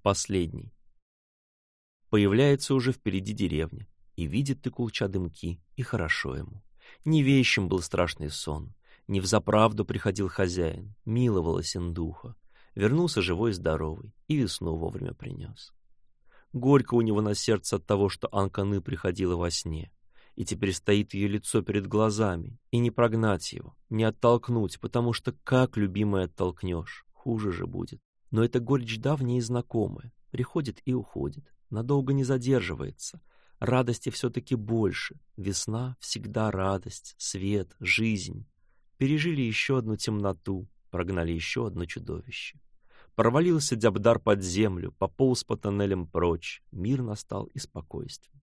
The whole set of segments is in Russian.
последний, появляется уже впереди деревни и видит Тыкулча дымки, и хорошо ему. Не вещим был страшный сон, не взаправду приходил хозяин, миловалась индуха. Вернулся живой и здоровый, и весну вовремя принес. Горько у него на сердце от того, что Анканы приходила во сне, и теперь стоит ее лицо перед глазами, и не прогнать его, не оттолкнуть, потому что как любимое оттолкнешь, хуже же будет. Но эта горечь давняя и знакомая, приходит и уходит, надолго не задерживается. Радости все-таки больше. Весна всегда радость, свет, жизнь. Пережили еще одну темноту, прогнали еще одно чудовище. Провалился Дябдар под землю, пополз по тоннелям прочь. Мир настал и спокойствие.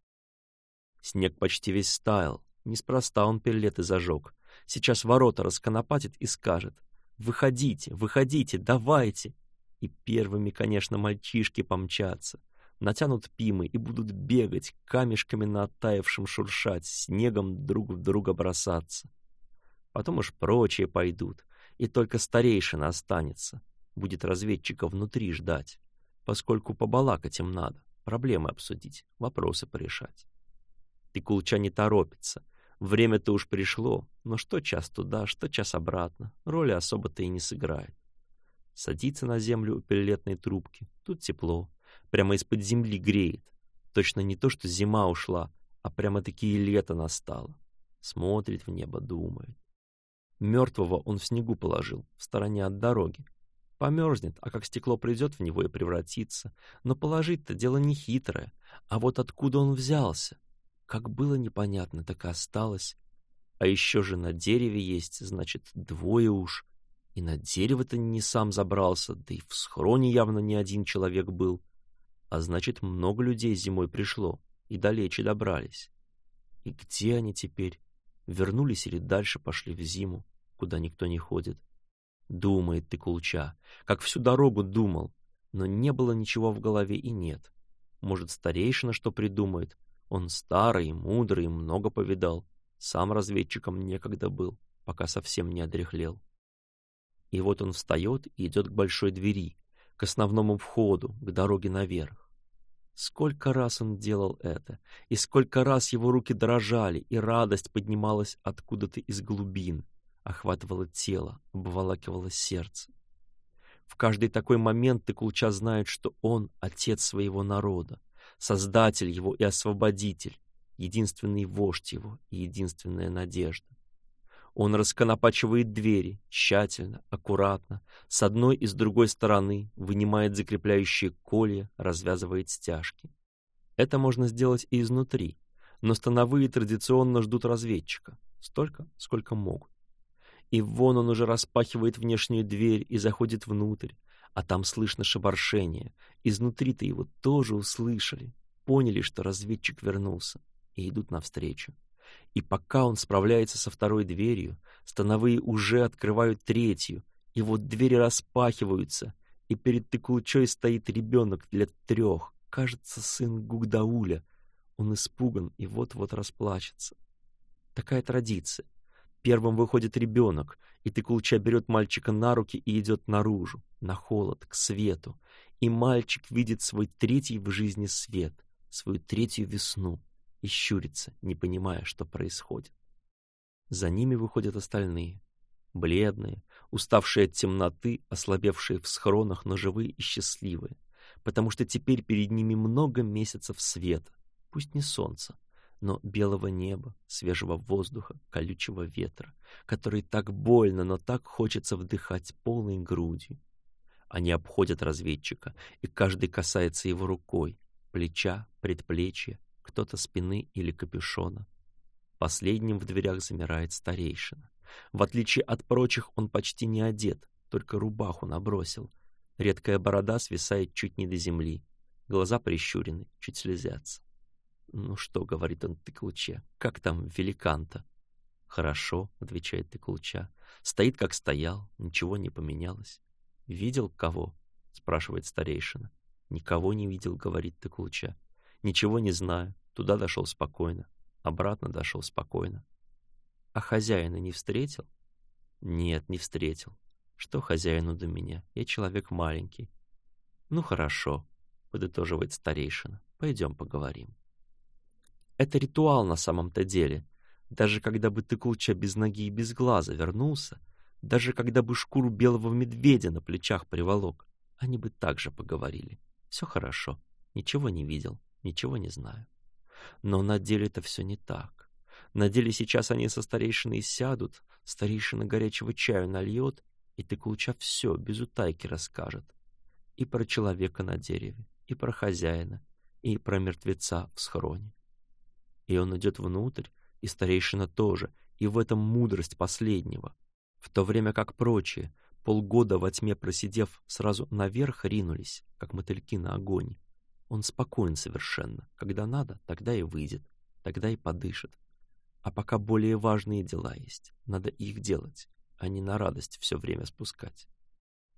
Снег почти весь стаял. Неспроста он пеллеты зажег. Сейчас ворота расконопатит и скажет. «Выходите, выходите, давайте, и первыми, конечно, мальчишки помчатся, натянут пимы и будут бегать, камешками на оттаившем шуршать, снегом друг в друга бросаться. Потом уж прочие пойдут, и только старейшина останется, будет разведчика внутри ждать, поскольку побалакать им надо, проблемы обсудить, вопросы порешать. Ты кулча не торопится, время-то уж пришло, но что час туда, что час обратно, роли особо-то и не сыграет садится на землю у пеллетной трубки. Тут тепло. Прямо из-под земли греет. Точно не то, что зима ушла, а прямо-таки и лето настало. Смотрит в небо, думает. Мертвого он в снегу положил, в стороне от дороги. Помёрзнет, а как стекло придет в него и превратится. Но положить-то дело не хитрое. А вот откуда он взялся? Как было непонятно, так и осталось. А еще же на дереве есть, значит, двое уж — и на дерево-то не сам забрался, да и в схроне явно не один человек был. А значит, много людей зимой пришло, и далече добрались. И где они теперь? Вернулись или дальше пошли в зиму, куда никто не ходит? Думает ты, Кулча, как всю дорогу думал, но не было ничего в голове и нет. Может, старейшина что придумает? Он старый, мудрый, много повидал. Сам разведчиком некогда был, пока совсем не одряхлел. И вот он встает и идет к большой двери, к основному входу, к дороге наверх. Сколько раз он делал это, и сколько раз его руки дрожали, и радость поднималась откуда-то из глубин, охватывала тело, обволакивала сердце. В каждый такой момент Тыкулча знает, что он — отец своего народа, создатель его и освободитель, единственный вождь его и единственная надежда. Он расконопачивает двери, тщательно, аккуратно, с одной и с другой стороны, вынимает закрепляющие колья, развязывает стяжки. Это можно сделать и изнутри, но становые традиционно ждут разведчика, столько, сколько могут. И вон он уже распахивает внешнюю дверь и заходит внутрь, а там слышно шебаршение. Изнутри-то его тоже услышали, поняли, что разведчик вернулся, и идут навстречу. И пока он справляется со второй дверью, становые уже открывают третью, и вот двери распахиваются, и перед Тыкулчой стоит ребенок лет трех, кажется, сын Гугдауля. Он испуган и вот-вот расплачется. Такая традиция. Первым выходит ребенок, и Тыкулча берет мальчика на руки и идет наружу, на холод, к свету. И мальчик видит свой третий в жизни свет, свою третью весну — и щурится, не понимая, что происходит. За ними выходят остальные, бледные, уставшие от темноты, ослабевшие в схронах, но живые и счастливые, потому что теперь перед ними много месяцев света, пусть не солнца, но белого неба, свежего воздуха, колючего ветра, который так больно, но так хочется вдыхать полной грудью. Они обходят разведчика, и каждый касается его рукой, плеча, предплечья, кто-то спины или капюшона. Последним в дверях замирает старейшина. В отличие от прочих, он почти не одет, только рубаху набросил. Редкая борода свисает чуть не до земли. Глаза прищурены, чуть слезятся. «Ну что», — говорит он Тыклуче, — «как там великанта?» «Хорошо», — отвечает Тыклуча. «Стоит, как стоял, ничего не поменялось». «Видел кого?» — спрашивает старейшина. «Никого не видел», — говорит Тыклуча ничего не зная, туда дошел спокойно, обратно дошел спокойно. А хозяина не встретил? Нет, не встретил. Что хозяину до меня? Я человек маленький. Ну хорошо, подытоживает старейшина. Пойдем поговорим. Это ритуал на самом-то деле. Даже когда бы ты кулча без ноги и без глаза вернулся, даже когда бы шкуру белого медведя на плечах приволок, они бы также поговорили. Все хорошо, ничего не видел ничего не знаю. Но на деле это все не так. На деле сейчас они со старейшиной сядут, старейшина горячего чаю нальет, и Тыкулча все без утайки расскажет. И про человека на дереве, и про хозяина, и про мертвеца в схроне. И он идет внутрь, и старейшина тоже, и в этом мудрость последнего. В то время как прочие, полгода во тьме просидев, сразу наверх ринулись, как мотыльки на огонь, он спокоен совершенно. Когда надо, тогда и выйдет, тогда и подышит. А пока более важные дела есть, надо их делать, а не на радость все время спускать.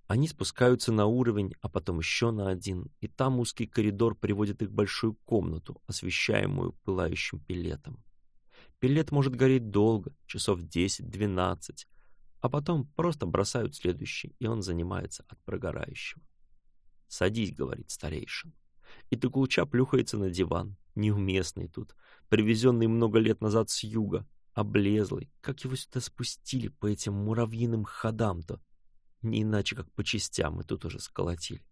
Они спускаются на уровень, а потом еще на один, и там узкий коридор приводит их в большую комнату, освещаемую пылающим пилетом. Пилет может гореть долго, часов 10-12, а потом просто бросают следующий, и он занимается от прогорающего. «Садись», — говорит старейшин и Токулча плюхается на диван, неуместный тут, привезенный много лет назад с юга, облезлый. Как его сюда спустили по этим муравьиным ходам-то? Не иначе, как по частям, мы тут уже сколотили.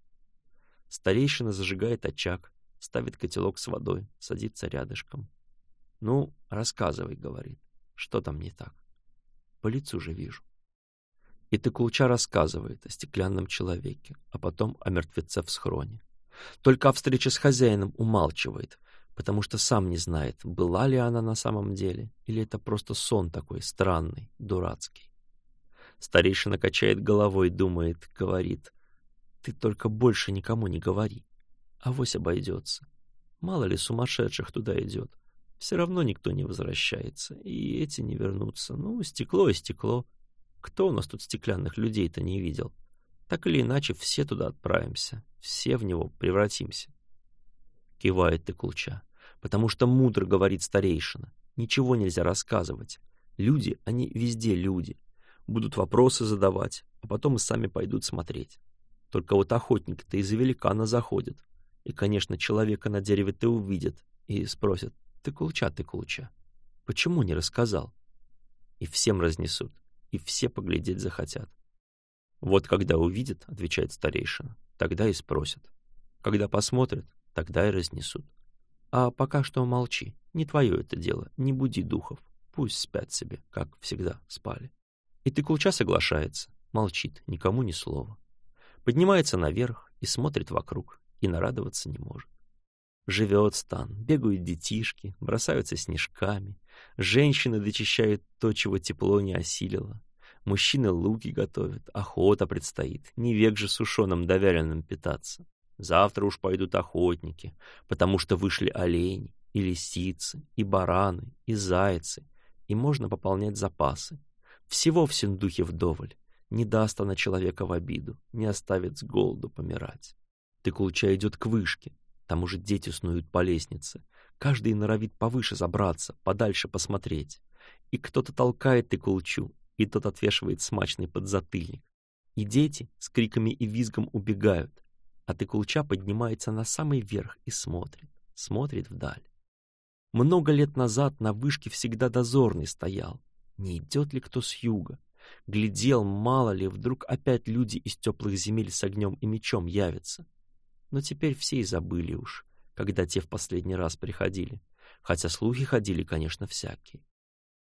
Старейшина зажигает очаг, ставит котелок с водой, садится рядышком. «Ну, рассказывай», — говорит, — «что там не так?» «По лицу же вижу». И Токулча рассказывает о стеклянном человеке, а потом о мертвеце в схроне. Только встреча с хозяином умалчивает, потому что сам не знает, была ли она на самом деле, или это просто сон такой странный, дурацкий. Старейшина качает головой, думает, говорит, «Ты только больше никому не говори, авось обойдется. Мало ли сумасшедших туда идет. Все равно никто не возвращается, и эти не вернутся. Ну, стекло и стекло. Кто у нас тут стеклянных людей-то не видел?» Так или иначе, все туда отправимся, все в него превратимся. Кивает Тыкулча, потому что мудро говорит старейшина. Ничего нельзя рассказывать. Люди, они везде люди. Будут вопросы задавать, а потом и сами пойдут смотреть. Только вот охотник-то из-за великана заходят. И, конечно, человека на дереве ты увидят и спросят, ты кулча, ты кулча, почему не рассказал? И всем разнесут, и все поглядеть захотят. Вот когда увидят, — отвечает старейшина, — тогда и спросят. Когда посмотрят, тогда и разнесут. А пока что молчи, не твое это дело, не буди духов, пусть спят себе, как всегда спали. И Тыкулча соглашается, молчит, никому ни слова. Поднимается наверх и смотрит вокруг, и нарадоваться не может. Живет стан, бегают детишки, бросаются снежками, женщины дочищают то, чего тепло не осилило, Мужчины луки готовят, охота предстоит. Не век же сушеным доверенным питаться. Завтра уж пойдут охотники, потому что вышли олени, и лисицы, и бараны, и зайцы, и можно пополнять запасы. Всего в синдухе вдоволь. Не даст она человека в обиду, не оставит с голоду помирать. Тыкулча идет к вышке, там уже дети снуют по лестнице. Каждый норовит повыше забраться, подальше посмотреть. И кто-то толкает Тыкулчу, и тот отвешивает смачный подзатыльник. И дети с криками и визгом убегают, а Тыкулча поднимается на самый верх и смотрит, смотрит вдаль. Много лет назад на вышке всегда дозорный стоял. Не идет ли кто с юга? Глядел, мало ли, вдруг опять люди из теплых земель с огнем и мечом явятся. Но теперь все и забыли уж, когда те в последний раз приходили. Хотя слухи ходили, конечно, всякие.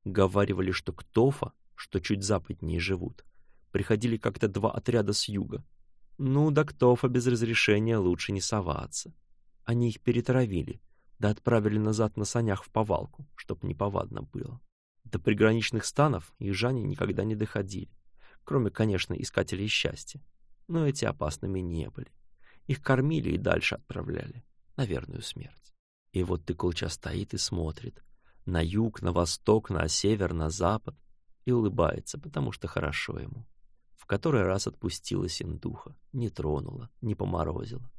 Говаривали, что Ктофа что чуть западнее живут. Приходили как-то два отряда с юга. Ну, до Ктофа без разрешения лучше не соваться. Они их перетравили, да отправили назад на санях в повалку, чтоб неповадно было. До приграничных станов южане никогда не доходили, кроме, конечно, искателей счастья. Но эти опасными не были. Их кормили и дальше отправляли, на верную смерть. И вот ты Тыколча стоит и смотрит. На юг, на восток, на север, на запад — и улыбается, потому что хорошо ему. В который раз отпустила синдуха, не тронула, не поморозила.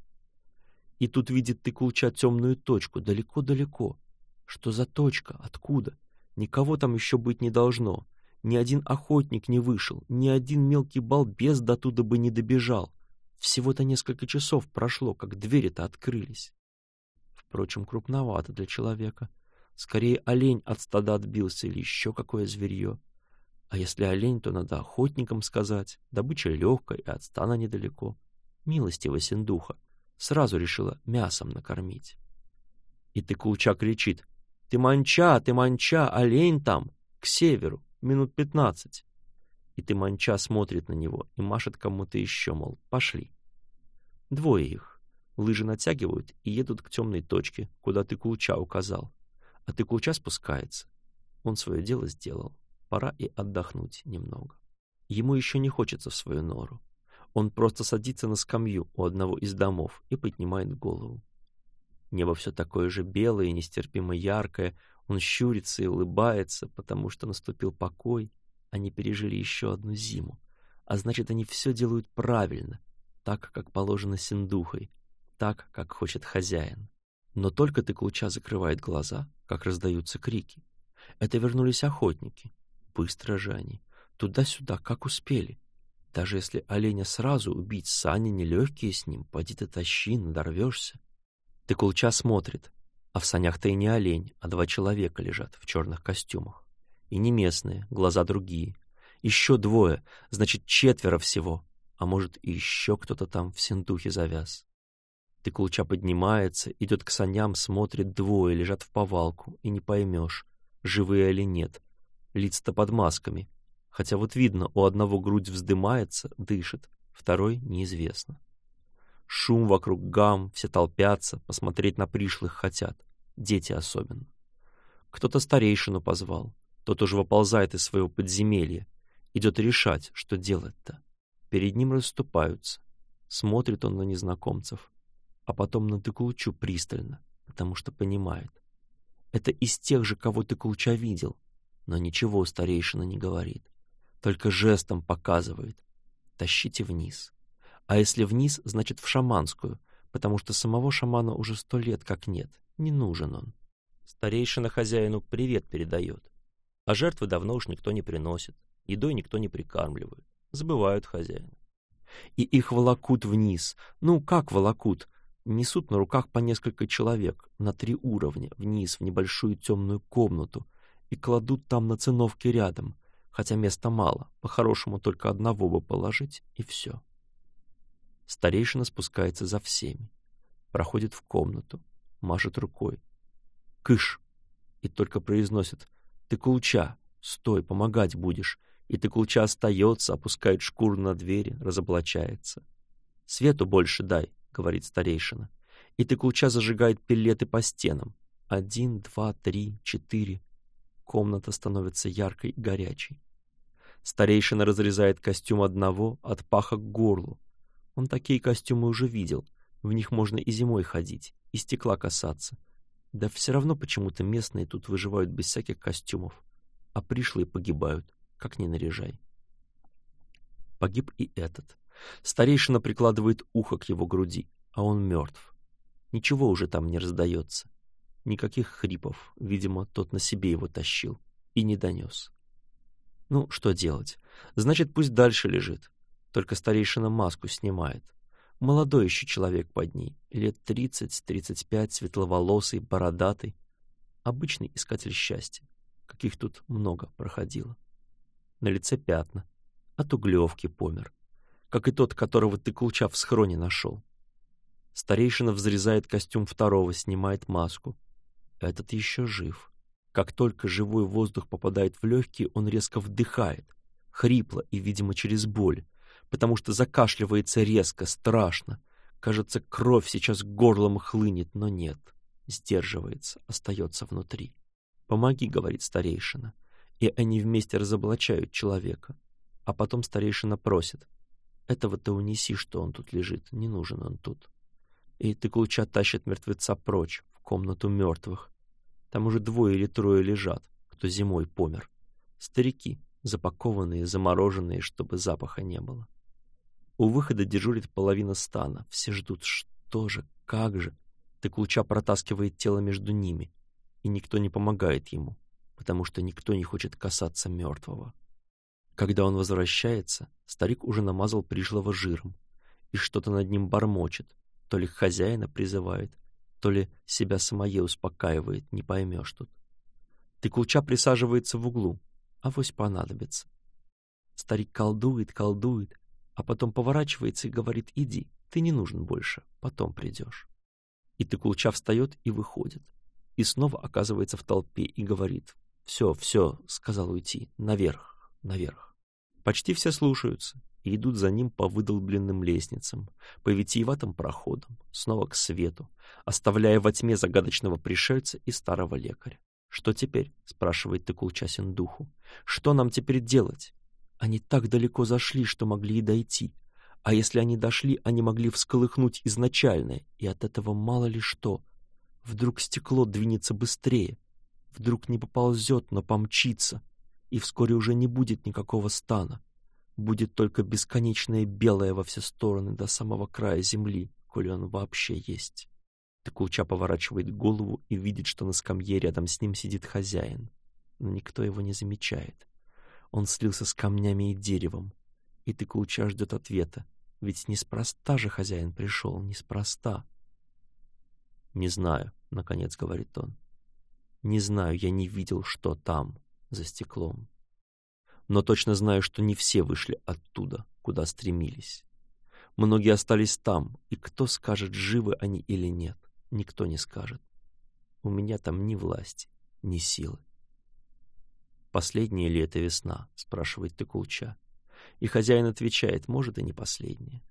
И тут видит ты Тыкулча темную точку, далеко-далеко. Что за точка? Откуда? Никого там еще быть не должно. Ни один охотник не вышел, ни один мелкий балбес дотуда бы не добежал. Всего-то несколько часов прошло, как двери-то открылись. Впрочем, крупновато для человека. Скорее олень от стада отбился или еще какое зверье. А если олень, то надо охотникам сказать, добыча легкая и от стана недалеко. Милостиво синдуха. Сразу решила мясом накормить. И ты Тыкулча кричит. «Ты манча, ты манча, олень там, к северу, минут пятнадцать». И ты манча смотрит на него и машет кому-то еще, мол, пошли. Двое их. Лыжи натягивают и едут к темной точке, куда ты Тыкулча указал. А ты Тыкулча спускается. Он свое дело сделал пора и отдохнуть немного. Ему еще не хочется в свою нору. Он просто садится на скамью у одного из домов и поднимает голову. Небо все такое же белое и нестерпимо яркое, он щурится и улыбается, потому что наступил покой, они пережили еще одну зиму. А значит, они все делают правильно, так, как положено синдухой, так, как хочет хозяин. Но только Тыклуча закрывает глаза, как раздаются крики. Это вернулись охотники быстро Жани, туда-сюда, как успели. Даже если оленя сразу убить, сани нелегкие с ним, поди ты тащи, надорвешься. Ты кулча смотрит, а в санях-то и не олень, а два человека лежат в черных костюмах. И не местные, глаза другие. Еще двое, значит, четверо всего, а может, и еще кто-то там в синтухе завяз. Тыкулча поднимается, идет к саням, смотрит двое, лежат в повалку, и не поймешь, живые или нет, лица-то под масками, хотя вот видно, у одного грудь вздымается, дышит, второй неизвестно. Шум вокруг гам, все толпятся, посмотреть на пришлых хотят, дети особенно. Кто-то старейшину позвал, тот уже выползает из своего подземелья, идет решать, что делать-то. Перед ним расступаются, смотрит он на незнакомцев, а потом на Тыкулчу пристально, потому что понимает. Это из тех же, кого Тыкулча видел — но ничего старейшина не говорит, только жестом показывает. Тащите вниз. А если вниз, значит в шаманскую, потому что самого шамана уже сто лет как нет, не нужен он. Старейшина хозяину привет передает. А жертвы давно уж никто не приносит, едой никто не прикармливает, забывают хозяина. И их волокут вниз. Ну, как волокут? Несут на руках по несколько человек, на три уровня, вниз, в небольшую темную комнату — и кладут там на циновки рядом, хотя места мало, по-хорошему только одного бы положить, и все. Старейшина спускается за всеми, проходит в комнату, машет рукой. «Кыш!» И только произносит «Ты кулча! Стой, помогать будешь!» И ты кулча остается, опускает шкуру на двери, разоблачается. «Свету больше дай!» — говорит старейшина. И ты кулча зажигает пеллеты по стенам. Один, два, три, четыре комната становится яркой, горячей. Старейшина разрезает костюм одного от паха к горлу. Он такие костюмы уже видел, в них можно и зимой ходить, и стекла касаться. Да все равно почему-то местные тут выживают без всяких костюмов, а пришлые погибают, как ни наряжай. Погиб и этот. Старейшина прикладывает ухо к его груди, а он мертв. Ничего уже там не раздается. Никаких хрипов, видимо, тот на себе его тащил и не донес. Ну, что делать? Значит, пусть дальше лежит. Только старейшина маску снимает. Молодой еще человек под ней, лет тридцать-тридцать пять, светловолосый, бородатый. Обычный искатель счастья, каких тут много проходило. На лице пятна, от углевки помер, как и тот, которого ты Кулча в схроне нашел. Старейшина взрезает костюм второго, снимает маску — этот еще жив. Как только живой воздух попадает в легкие, он резко вдыхает, хрипло и, видимо, через боль, потому что закашливается резко, страшно. Кажется, кровь сейчас горлом хлынет, но нет. Сдерживается, остается внутри. «Помоги», — говорит старейшина. И они вместе разоблачают человека. А потом старейшина просит. этого-то унеси, что он тут лежит. Не нужен он тут». И Тыклуча тащит мертвеца прочь комнату мертвых. Там уже двое или трое лежат, кто зимой помер. Старики, запакованные, замороженные, чтобы запаха не было. У выхода дежурит половина стана. Все ждут, что же, как же. Тыклуча протаскивает тело между ними, и никто не помогает ему, потому что никто не хочет касаться мертвого. Когда он возвращается, старик уже намазал пришлого жиром и что-то над ним бормочет, то ли хозяина призывает, то ли себя самое успокаивает, не поймешь тут. Ты Тыкулча присаживается в углу, а вось понадобится. Старик колдует, колдует, а потом поворачивается и говорит «иди, ты не нужен больше, потом придешь». И ты кулча встает и выходит, и снова оказывается в толпе и говорит «все, все», — сказал уйти, — «наверх, наверх». Почти все слушаются, и идут за ним по выдолбленным лестницам, по витиеватым проходам, снова к свету, оставляя во тьме загадочного пришельца и старого лекаря. «Что теперь?» — спрашивает Тыкулчасин духу. «Что нам теперь делать? Они так далеко зашли, что могли и дойти. А если они дошли, они могли всколыхнуть изначальное, и от этого мало ли что. Вдруг стекло двинется быстрее, вдруг не поползет, но помчится, и вскоре уже не будет никакого стана» будет только бесконечное белое во все стороны до самого края земли, коли он вообще есть. Тыкулча поворачивает голову и видит, что на скамье рядом с ним сидит хозяин. Но никто его не замечает. Он слился с камнями и деревом. И Тыкулча ждет ответа. Ведь неспроста же хозяин пришел, неспроста. «Не знаю», — наконец говорит он. «Не знаю, я не видел, что там, за стеклом» но точно знаю, что не все вышли оттуда, куда стремились. Многие остались там, и кто скажет, живы они или нет, никто не скажет. У меня там ни власти, ни силы. «Последняя ли это весна?» — спрашивает Тыкулча. И хозяин отвечает, может, и не последняя.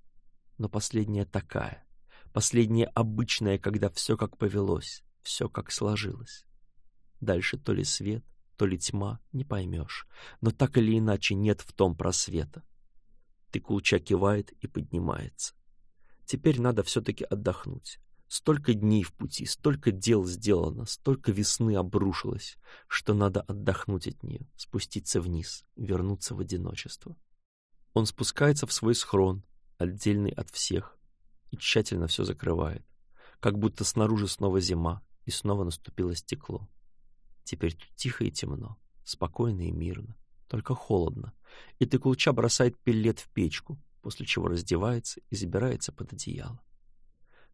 Но последняя такая, последняя обычная, когда все как повелось, все как сложилось. Дальше то ли свет — то ли тьма, не поймешь. Но так или иначе нет в том просвета. Тыкулча кивает и поднимается. Теперь надо все-таки отдохнуть. Столько дней в пути, столько дел сделано, столько весны обрушилось, что надо отдохнуть от нее, спуститься вниз, вернуться в одиночество. Он спускается в свой схрон, отдельный от всех, и тщательно все закрывает, как будто снаружи снова зима, и снова наступило стекло. Теперь тут тихо и темно, спокойно и мирно, только холодно, и Тыкулча бросает пеллет в печку, после чего раздевается и забирается под одеяло.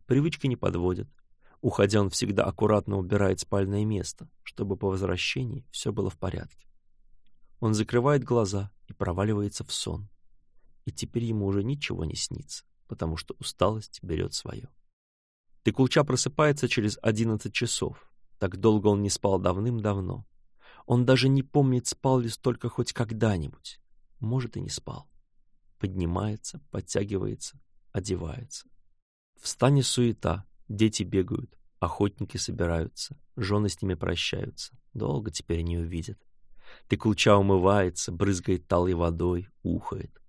Привычка не подводит. Уходя, он всегда аккуратно убирает спальное место, чтобы по возвращении все было в порядке. Он закрывает глаза и проваливается в сон. И теперь ему уже ничего не снится, потому что усталость берет свое. Тыкулча просыпается через 11 часов, так долго он не спал давным-давно. Он даже не помнит, спал ли столько хоть когда-нибудь. Может, и не спал. Поднимается, подтягивается, одевается. В суета, дети бегают, охотники собираются, жены с ними прощаются. Долго теперь не увидят. Тыкулча умывается, брызгает талой водой, ухает.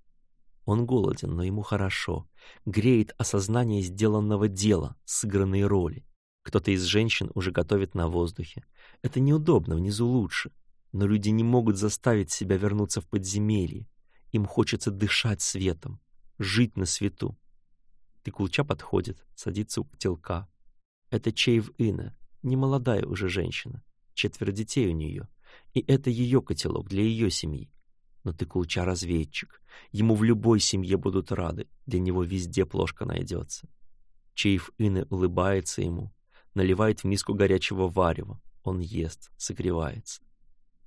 Он голоден, но ему хорошо. Греет осознание сделанного дела, сыгранной роли. Кто-то из женщин уже готовит на воздухе. Это неудобно, внизу лучше. Но люди не могут заставить себя вернуться в подземелье. Им хочется дышать светом, жить на свету. Тыкулча подходит, садится у котелка. Это Чейв Ина, немолодая уже женщина. Четверо детей у нее. И это ее котелок для ее семьи. Но Тыкулча разведчик. Ему в любой семье будут рады. Для него везде плошка найдется. Чейв Ины улыбается ему, наливает в миску горячего варева. Он ест, согревается.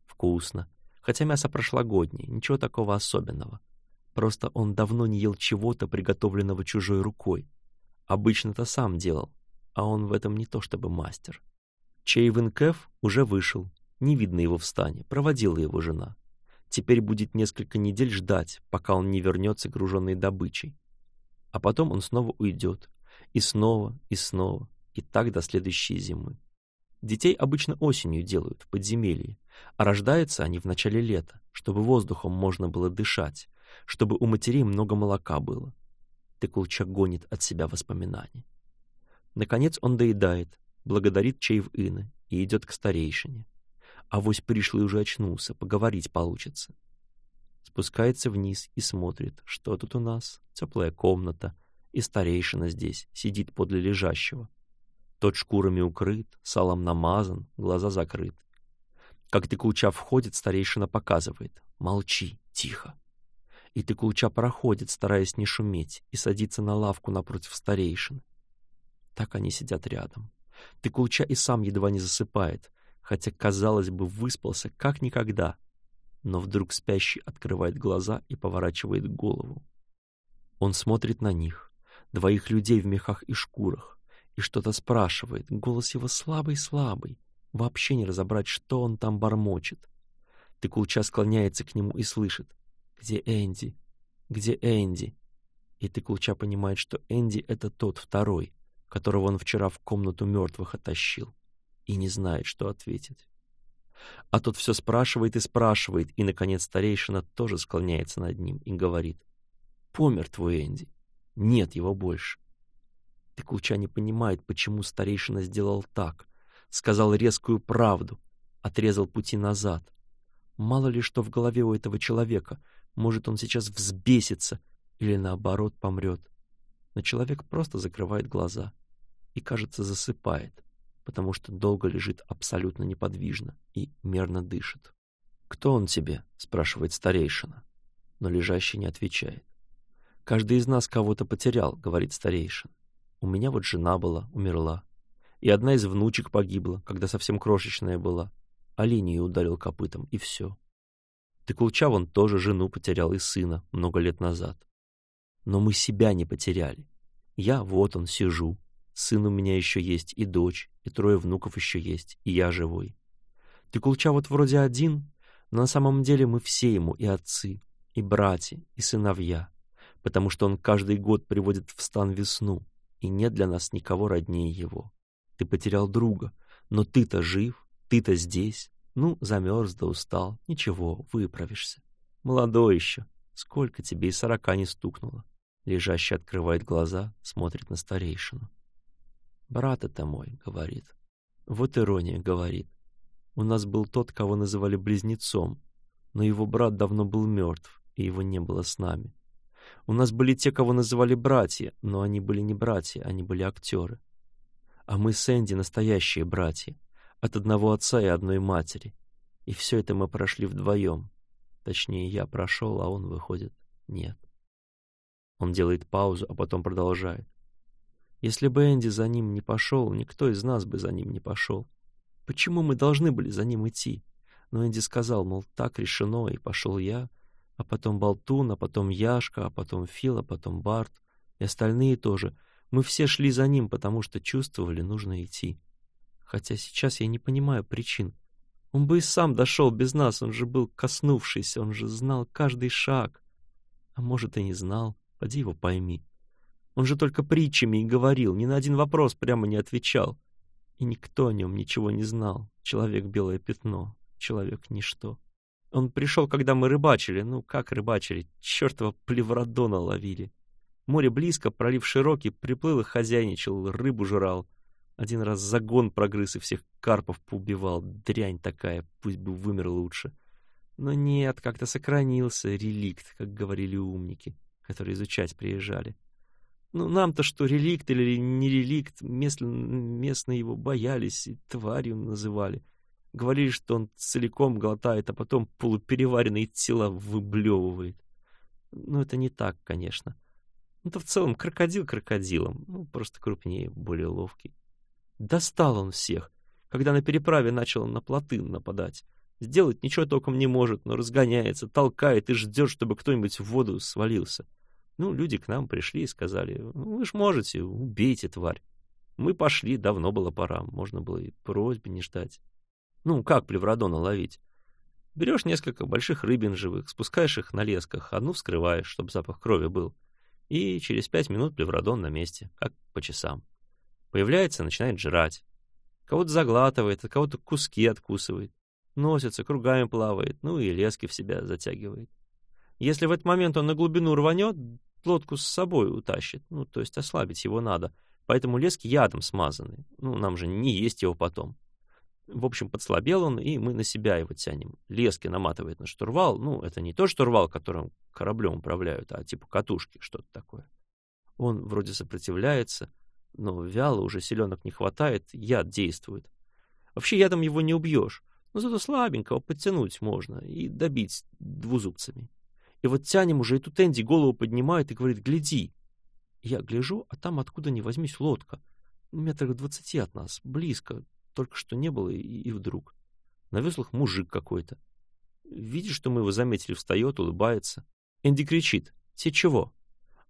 Вкусно. Хотя мясо прошлогоднее, ничего такого особенного. Просто он давно не ел чего-то, приготовленного чужой рукой. Обычно-то сам делал, а он в этом не то чтобы мастер. Чей Венкеф уже вышел, не видно его в стане, проводила его жена. Теперь будет несколько недель ждать, пока он не вернется груженной добычей. А потом он снова уйдет. И снова, и снова и так до следующей зимы. Детей обычно осенью делают, в подземелье, а рождаются они в начале лета, чтобы воздухом можно было дышать, чтобы у матерей много молока было. Тыкулча гонит от себя воспоминания. Наконец он доедает, благодарит Чаев Ина и идет к старейшине. А вось пришлый уже очнулся, поговорить получится. Спускается вниз и смотрит, что тут у нас, теплая комната, и старейшина здесь, сидит подле лежащего, тот шкурами укрыт, салом намазан, глаза закрыт. Как Тыкулча входит, старейшина показывает. Молчи, тихо. И Тыкулча проходит, стараясь не шуметь, и садится на лавку напротив старейшины. Так они сидят рядом. Тыкулча и сам едва не засыпает, хотя, казалось бы, выспался как никогда. Но вдруг спящий открывает глаза и поворачивает голову. Он смотрит на них, двоих людей в мехах и шкурах, и что-то спрашивает. Голос его слабый-слабый. Вообще не разобрать, что он там бормочет. Тыкулча склоняется к нему и слышит. «Где Энди? Где Энди?» И Тыкулча понимает, что Энди — это тот второй, которого он вчера в комнату мертвых оттащил, и не знает, что ответить. А тот все спрашивает и спрашивает, и, наконец, старейшина тоже склоняется над ним и говорит. «Помер твой Энди. Нет его больше ты куча не понимает, почему старейшина сделал так. Сказал резкую правду, отрезал пути назад. Мало ли что в голове у этого человека. Может, он сейчас взбесится или, наоборот, помрет. Но человек просто закрывает глаза и, кажется, засыпает, потому что долго лежит абсолютно неподвижно и мерно дышит. «Кто он тебе?» — спрашивает старейшина. Но лежащий не отвечает. «Каждый из нас кого-то потерял», — говорит старейшина. У меня вот жена была, умерла. И одна из внучек погибла, когда совсем крошечная была. Олень ее ударил копытом, и все. Тыкулча вон тоже жену потерял и сына много лет назад. Но мы себя не потеряли. Я вот он сижу. Сын у меня еще есть, и дочь, и трое внуков еще есть, и я живой. Тыкулча вот вроде один, но на самом деле мы все ему и отцы, и братья, и сыновья, потому что он каждый год приводит в стан весну, и нет для нас никого роднее его. Ты потерял друга, но ты-то жив, ты-то здесь. Ну, замерз да устал, ничего, выправишься. Молодой еще, сколько тебе и сорока не стукнуло. Лежащий открывает глаза, смотрит на старейшину. «Брат это мой», — говорит. «Вот ирония», — говорит. «У нас был тот, кого называли близнецом, но его брат давно был мертв, и его не было с нами. У нас были те, кого называли братья, но они были не братья, они были актеры. А мы с Энди настоящие братья, от одного отца и одной матери. И все это мы прошли вдвоем. Точнее, я прошел, а он, выходит, нет. Он делает паузу, а потом продолжает. Если бы Энди за ним не пошел, никто из нас бы за ним не пошел. Почему мы должны были за ним идти? Но Энди сказал, мол, так решено, и пошел я, а потом Болтун, а потом Яшка, а потом Фила потом Барт, и остальные тоже. Мы все шли за ним, потому что чувствовали, нужно идти. Хотя сейчас я не понимаю причин. Он бы и сам дошел без нас, он же был коснувшийся, он же знал каждый шаг. А может, и не знал, поди его пойми. Он же только притчами и говорил, ни на один вопрос прямо не отвечал. И никто о нем ничего не знал. Человек — белое пятно, человек — ничто. Он пришел, когда мы рыбачили. Ну, как рыбачили? Чертова плевродона ловили. Море близко, пролив широкий, приплыл и хозяйничал, рыбу жрал. Один раз загон прогрыз и всех карпов поубивал. Дрянь такая, пусть бы вымер лучше. Но нет, как-то сохранился реликт, как говорили умники, которые изучать приезжали. Ну, нам-то что, реликт или не реликт, местно, местные его боялись и тварью называли. Говорили, что он целиком глотает, а потом полупереваренное тело выблевывает. Ну, это не так, конечно. Ну, это в целом крокодил крокодилом, ну, просто крупнее, более ловкий. Достал он всех, когда на переправе начал на плоты нападать. Сделать ничего толком не может, но разгоняется, толкает и ждет, чтобы кто-нибудь в воду свалился. Ну, люди к нам пришли и сказали, «Ну, вы ж можете, убейте тварь. Мы пошли, давно было пора, можно было и просьбе не ждать. Ну, как плевродона ловить? Берешь несколько больших рыбин живых, спускаешь их на лесках, одну вскрываешь, чтобы запах крови был. И через пять минут плевродон на месте, как по часам. Появляется, начинает жрать. Кого-то заглатывает, от кого-то куски откусывает. Носится, кругами плавает, ну и лески в себя затягивает. Если в этот момент он на глубину рванет, лодку с собой утащит, ну, то есть ослабить его надо. Поэтому лески ядом смазаны, ну, нам же не есть его потом в общем, подслабел он, и мы на себя его тянем. Лески наматывает на штурвал. Ну, это не то штурвал, которым кораблем управляют, а типа катушки, что-то такое. Он вроде сопротивляется, но вяло, уже силенок не хватает, яд действует. Вообще ядом его не убьешь, но зато слабенького подтянуть можно и добить двузубцами. И вот тянем уже, и тут Энди голову поднимает и говорит «гляди». Я гляжу, а там откуда ни возьмись лодка, метрах двадцати от нас, близко, только что не было, и, и вдруг. На веслах мужик какой-то. видишь что мы его заметили, встает, улыбается. Энди кричит. «Те чего?»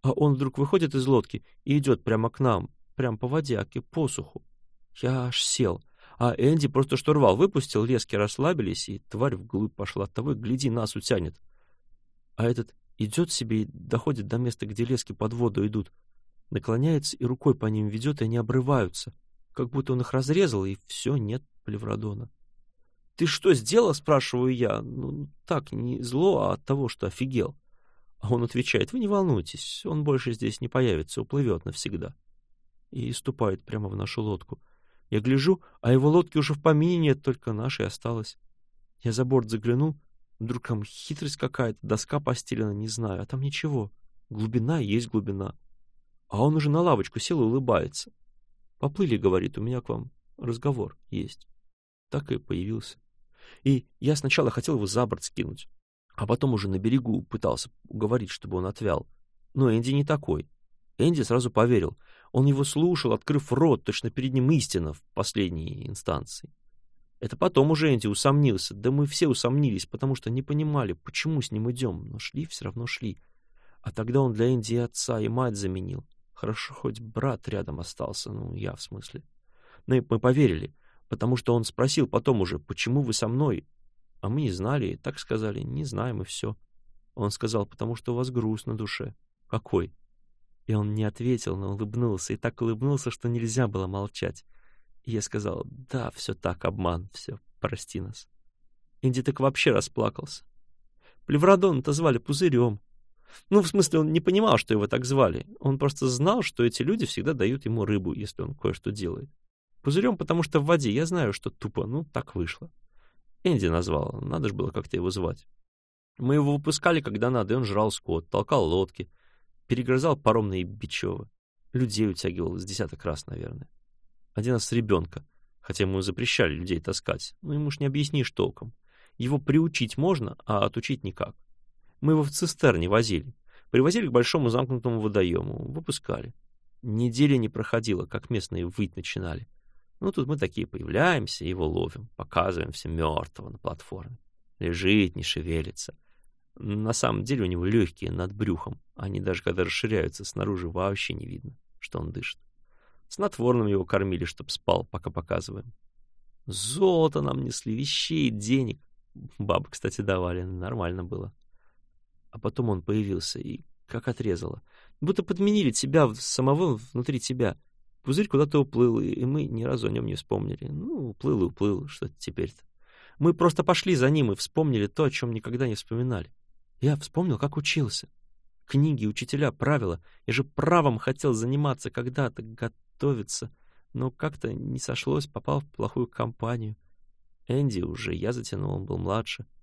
А он вдруг выходит из лодки и идет прямо к нам, прям по водяке, а по суху. Я аж сел. А Энди просто штурвал выпустил, лески расслабились, и тварь вглубь пошла. Того гляди, нас утянет. А этот идет себе и доходит до места, где лески под воду идут. Наклоняется и рукой по ним ведет, и они обрываются как будто он их разрезал, и все, нет плевродона. «Ты что сделал?» — спрашиваю я. Ну, так, не зло, а от того, что офигел. А он отвечает, «Вы не волнуйтесь, он больше здесь не появится, уплывет навсегда». И ступает прямо в нашу лодку. Я гляжу, а его лодки уже в помине нет, только нашей осталось. Я за борт заглянул, вдруг там хитрость какая-то, доска постелена, не знаю, а там ничего. Глубина есть глубина. А он уже на лавочку сел и улыбается поплыли говорит у меня к вам разговор есть так и появился и я сначала хотел его за борт скинуть а потом уже на берегу пытался уговорить чтобы он отвял но энди не такой энди сразу поверил он его слушал открыв рот точно перед ним истина в последней инстанции это потом уже Энди усомнился. Да мы все усомнились, потому что не понимали, почему с ним идем. Но шли, все равно шли. А тогда он для Энди отца, и мать заменил. Хорошо, хоть брат рядом остался, ну, я в смысле. Ну и мы поверили, потому что он спросил потом уже, почему вы со мной? А мы не знали, и так сказали, не знаем и все. Он сказал, потому что у вас груз на душе. Какой? И он не ответил, но улыбнулся, и так улыбнулся, что нельзя было молчать. И я сказал, да, все так, обман, все, прости нас. Инди так вообще расплакался. Плеврадон-то звали Пузырем, ну, в смысле, он не понимал, что его так звали. Он просто знал, что эти люди всегда дают ему рыбу, если он кое-что делает. Пузырем, потому что в воде. Я знаю, что тупо. Ну, так вышло. Энди назвал. Надо же было как-то его звать. Мы его выпускали, когда надо, и он жрал скот, толкал лодки, перегрызал паромные бичевы. Людей утягивал с десяток раз, наверное. Один раз ребенка, хотя ему запрещали людей таскать. Ну, ему ж не объяснишь толком. Его приучить можно, а отучить никак. Мы его в цистерне возили. Привозили к большому замкнутому водоему, выпускали. Недели не проходила, как местные выть начинали. Ну, тут мы такие появляемся, его ловим, показываем все мертвого на платформе. Лежит, не шевелится. На самом деле у него легкие над брюхом. Они даже когда расширяются снаружи, вообще не видно, что он дышит. Снотворным его кормили, чтоб спал, пока показываем. Золото нам несли, вещей, денег. Бабы, кстати, давали, нормально было а потом он появился и как отрезало. Будто подменили тебя в, самого внутри тебя. Пузырь куда-то уплыл, и мы ни разу о нем не вспомнили. Ну, уплыл и уплыл, что-то теперь-то. Мы просто пошли за ним и вспомнили то, о чем никогда не вспоминали. Я вспомнил, как учился. Книги, учителя, правила. Я же правом хотел заниматься когда-то, готовиться. Но как-то не сошлось, попал в плохую компанию. Энди уже, я затянул, он был младше. —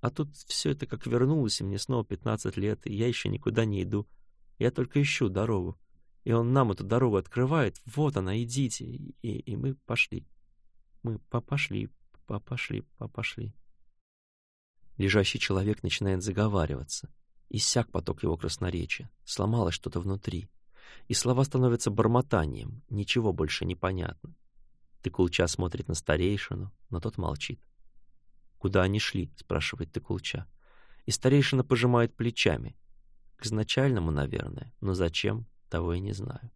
а тут все это как вернулось, и мне снова пятнадцать лет, и я еще никуда не иду. Я только ищу дорогу. И он нам эту дорогу открывает. Вот она, идите. И, и мы пошли. Мы попошли, попошли, попошли. Лежащий человек начинает заговариваться. Иссяк поток его красноречия. Сломалось что-то внутри. И слова становятся бормотанием. Ничего больше не понятно. Тыкулча смотрит на старейшину, но тот молчит. Куда они шли?» — спрашивает Тыкулча. И старейшина пожимает плечами. К изначальному, наверное, но зачем, того я не знаю.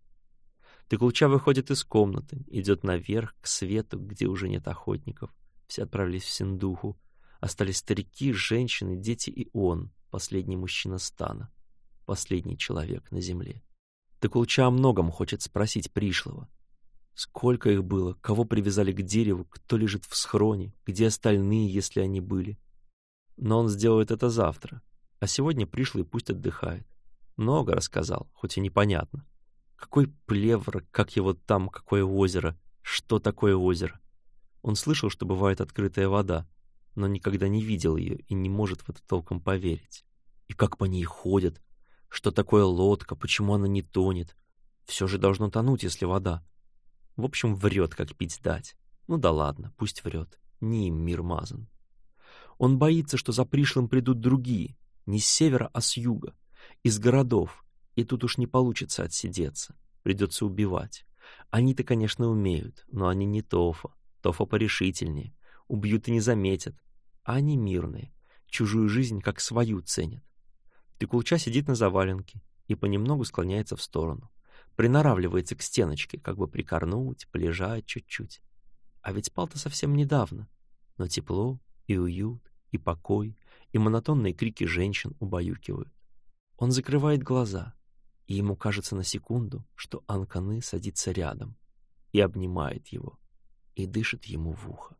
Тыкулча выходит из комнаты, идет наверх, к свету, где уже нет охотников. Все отправились в Синдуху. Остались старики, женщины, дети и он, последний мужчина стана, последний человек на земле. Тыкулча о многом хочет спросить пришлого, Сколько их было, кого привязали к дереву, кто лежит в схроне, где остальные, если они были. Но он сделает это завтра, а сегодня пришел и пусть отдыхает. Много рассказал, хоть и непонятно. Какой плевр, как его там, какое озеро, что такое озеро. Он слышал, что бывает открытая вода, но никогда не видел ее и не может в это толком поверить. И как по ней ходят, что такое лодка, почему она не тонет. Все же должно тонуть, если вода. В общем, врет, как пить дать. Ну да ладно, пусть врет. Не им мир мазан. Он боится, что за пришлым придут другие, не с севера, а с юга, из городов, и тут уж не получится отсидеться, придется убивать. Они-то, конечно, умеют, но они не Тофа. Тофа порешительнее, убьют и не заметят. А они мирные, чужую жизнь как свою ценят. Тыкулча сидит на заваленке и понемногу склоняется в сторону приноравливается к стеночке, как бы прикорнуть, полежать чуть-чуть. А ведь спал-то совсем недавно. Но тепло и уют, и покой, и монотонные крики женщин убаюкивают. Он закрывает глаза, и ему кажется на секунду, что Анканы садится рядом и обнимает его, и дышит ему в ухо.